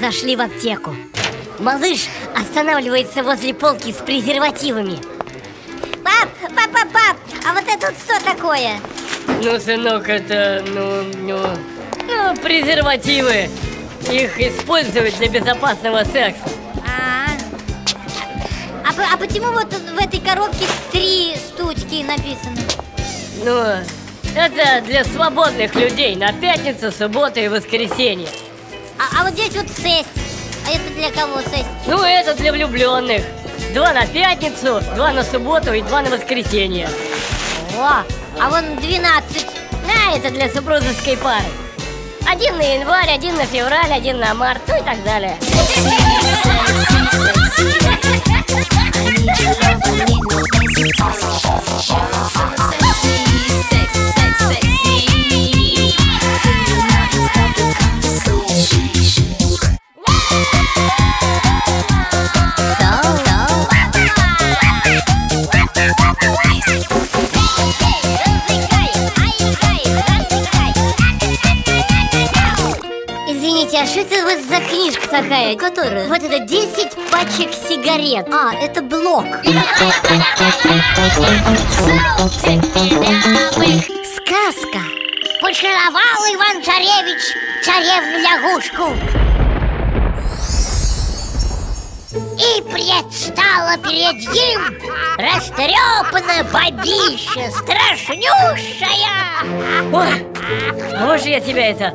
зашли в аптеку. Малыш останавливается возле полки с презервативами. Пап, пап, пап, а вот это вот что такое? Ну, сынок, это, ну, ну, ну, презервативы. Их используют для безопасного секса. А, а, а почему вот в этой коробке три штучки написано? Ну, это для свободных людей на пятницу, субботу и воскресенье А, а вот здесь вот шесть А это для кого шесть? Ну, это для влюбленных Два на пятницу, два на субботу и два на воскресенье О, а вон 12 Да, это для супружеской пары Один на январь, один на февраль, один на март, ну и так далее Извините, а что это вот за книжка такая? Которая? Вот это 10 пачек сигарет А, это блок Сказка Поцеловал Иван Царевич царевну лягушку И предстала перед ним растрепанная бабища, страшнющая Ой, а может я тебя это